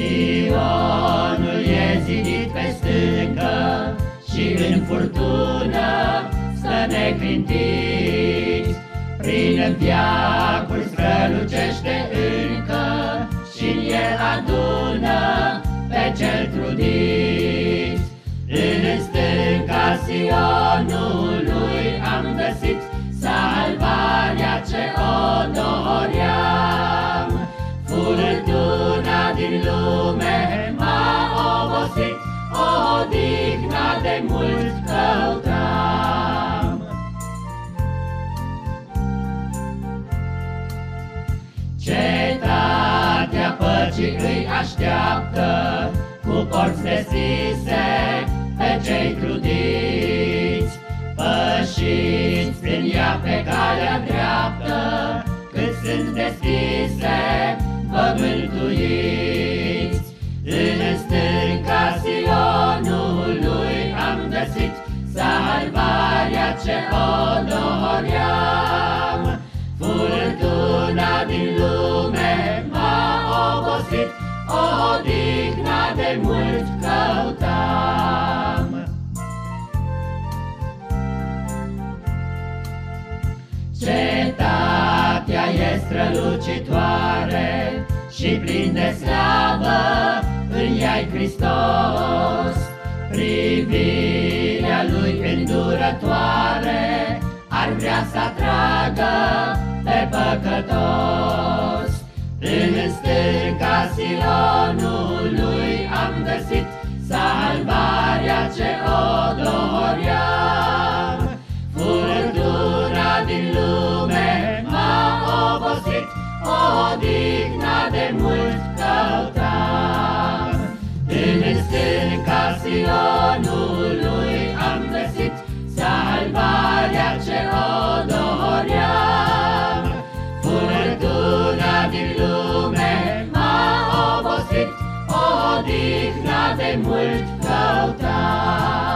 Sionul e zidit pe stâncă și în furtună stă neclintit. Prin viacul din lume m-a obosit, o digna de mult căutam. Cetatea păcii îi așteaptă, cu porți deschise pe cei trudiți, pășiți în ea pe calea ce o doream. Furtuna din lume m-a obosit, o digna de mult căutam. Cetatea e strălucitoare și plin de slavă în ea Hristos. Privirea lui îndurătoare ar vrea să atragă pe păcătos. În stânca Sionului am găsit salvarea ce o doream. time would flow down.